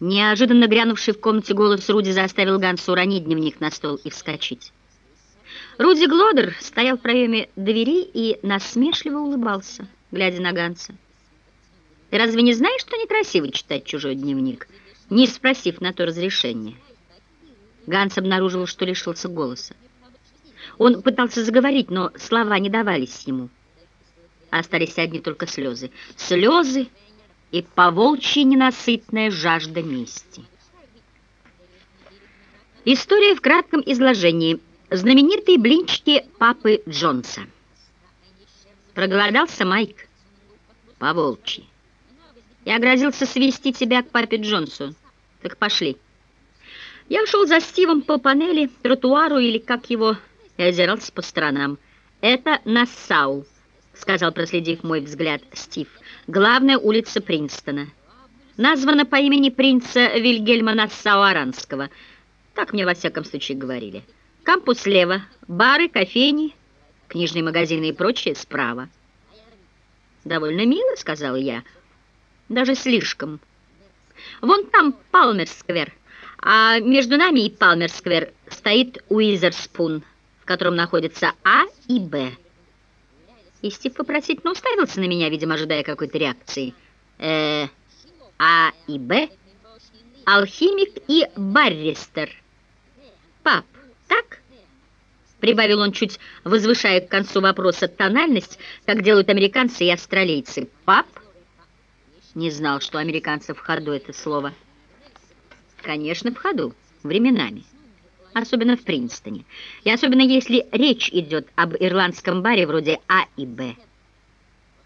Неожиданно грянувший в комнате голос Руди заставил Ганса уронить дневник на стол и вскочить. Руди Глодер стоял в проеме двери и насмешливо улыбался, глядя на Ганса. «Ты разве не знаешь, что некрасиво читать чужой дневник, не спросив на то разрешения?» Ганс обнаружил, что лишился голоса. Он пытался заговорить, но слова не давались ему. Остались одни только слезы. Слезы и поволчья ненасытная жажда мести. История в кратком изложении. Знаменитые блинчики папы Джонса. Проголодался Майк. Поволчьи. Я грозился свести тебя к папе Джонсу. Так пошли. Я шел за Стивом по панели, тротуару или как его, и озирался по сторонам. Это Нассау, сказал, проследив мой взгляд, Стив главная улица Принстона. Названа по имени принца Вильгельма Нассау-Аранского. Так мне во всяком случае говорили. Кампус слева, бары, кофейни, книжные магазины и прочее справа. «Довольно мило», — сказала я. «Даже слишком. Вон там Палмер-сквер, а между нами и Палмер-сквер стоит Уизерспун, в котором находятся А и Б». И Стив вопросительно уставился на меня, видимо, ожидая какой-то реакции. Э, А и Б? Алхимик и барристер. Пап, так? Прибавил он, чуть возвышая к концу вопроса тональность, как делают американцы и австралийцы. Пап? Не знал, что у американцев в ходу это слово. Конечно, в ходу, временами особенно в Принстоне. И особенно если речь идет об ирландском баре вроде А и Б.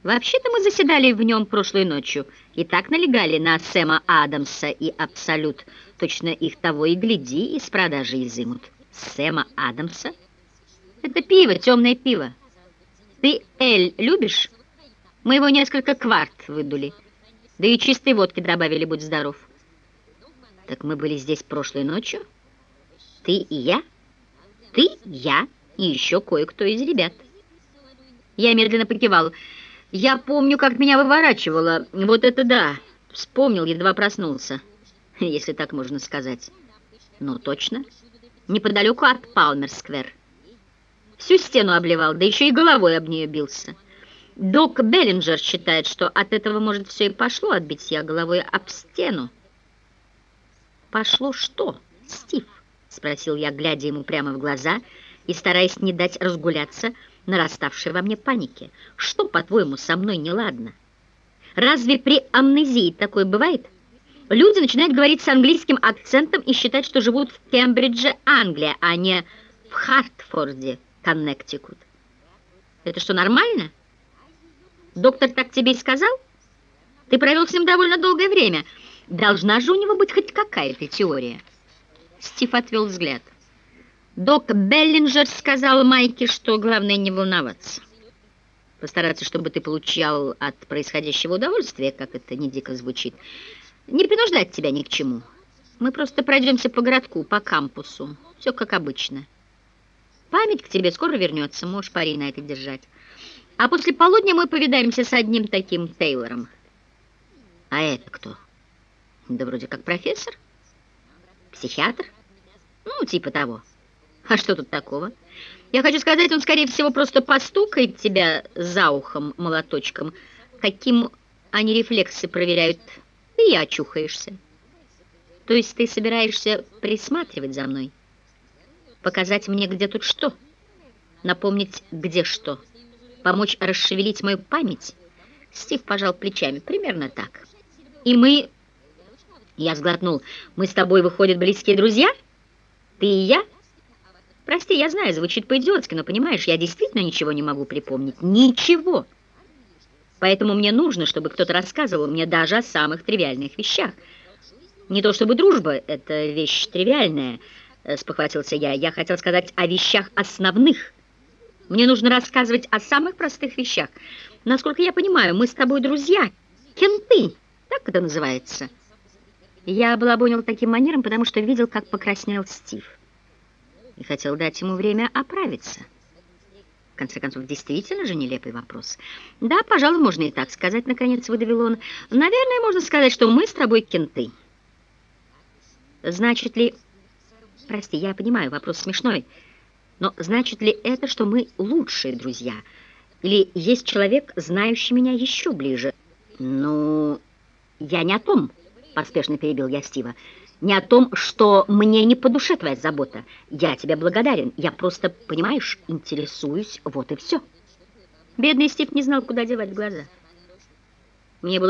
Вообще-то мы заседали в нем прошлой ночью и так налегали на Сэма Адамса и Абсолют. Точно их того и гляди, из продажи изымут. Сэма Адамса? Это пиво, темное пиво. Ты Эль любишь? Мы его несколько кварт выдули. Да и чистой водки добавили, будь здоров. Так мы были здесь прошлой ночью? Ты и я? Ты, я и еще кое-кто из ребят. Я медленно покивал. Я помню, как меня выворачивало. Вот это да. Вспомнил, едва проснулся. Если так можно сказать. Ну, точно. Неподалеку от Палмер-сквер. Всю стену обливал, да еще и головой об нее бился. Док Беллинджер считает, что от этого, может, все и пошло отбить я головой об стену. Пошло что, Стив? — спросил я, глядя ему прямо в глаза и стараясь не дать разгуляться нараставшей во мне панике. «Что, по-твоему, со мной неладно? Разве при амнезии такое бывает?» Люди начинают говорить с английским акцентом и считать, что живут в Кембридже, Англия, а не в Хартфорде, Коннектикут. Это что, нормально? Доктор так тебе и сказал? Ты провел с ним довольно долгое время. Должна же у него быть хоть какая-то теория. Стив отвел взгляд. Док Беллинджер сказал Майке, что главное не волноваться. Постараться, чтобы ты получал от происходящего удовольствие, как это не дико звучит. Не принуждать тебя ни к чему. Мы просто пройдемся по городку, по кампусу. Все как обычно. Память к тебе скоро вернется, можешь пари на это держать. А после полудня мы повидаемся с одним таким Тейлором. А это кто? Да вроде как профессор. Психиатр? Ну, типа того. А что тут такого? Я хочу сказать, он, скорее всего, просто постукает тебя за ухом молоточком, каким они рефлексы проверяют, и очухаешься. То есть ты собираешься присматривать за мной? Показать мне, где тут что? Напомнить, где что? Помочь расшевелить мою память? Стив пожал плечами. Примерно так. И мы я сглотнул. «Мы с тобой, выходят, близкие друзья? Ты и я?» «Прости, я знаю, звучит по-идиотски, но, понимаешь, я действительно ничего не могу припомнить. Ничего!» Поэтому мне нужно, чтобы кто-то рассказывал мне даже о самых тривиальных вещах. Не то чтобы дружба — это вещь тривиальная, — спохватился я. Я хотел сказать о вещах основных. Мне нужно рассказывать о самых простых вещах. Насколько я понимаю, мы с тобой друзья. Кенты, так это называется. Я балабонил таким манером, потому что видел, как покраснел Стив. И хотел дать ему время оправиться. В конце концов, действительно же нелепый вопрос. Да, пожалуй, можно и так сказать, наконец выдавил он. Наверное, можно сказать, что мы с тобой кенты. Значит ли... Прости, я понимаю, вопрос смешной. Но значит ли это, что мы лучшие друзья? Или есть человек, знающий меня еще ближе? Ну, я не о том, поспешно перебил я Стива. Не о том, что мне не по душе твоя забота. Я тебе благодарен. Я просто, понимаешь, интересуюсь, вот и все. Бедный Стив не знал, куда девать глаза. Мне было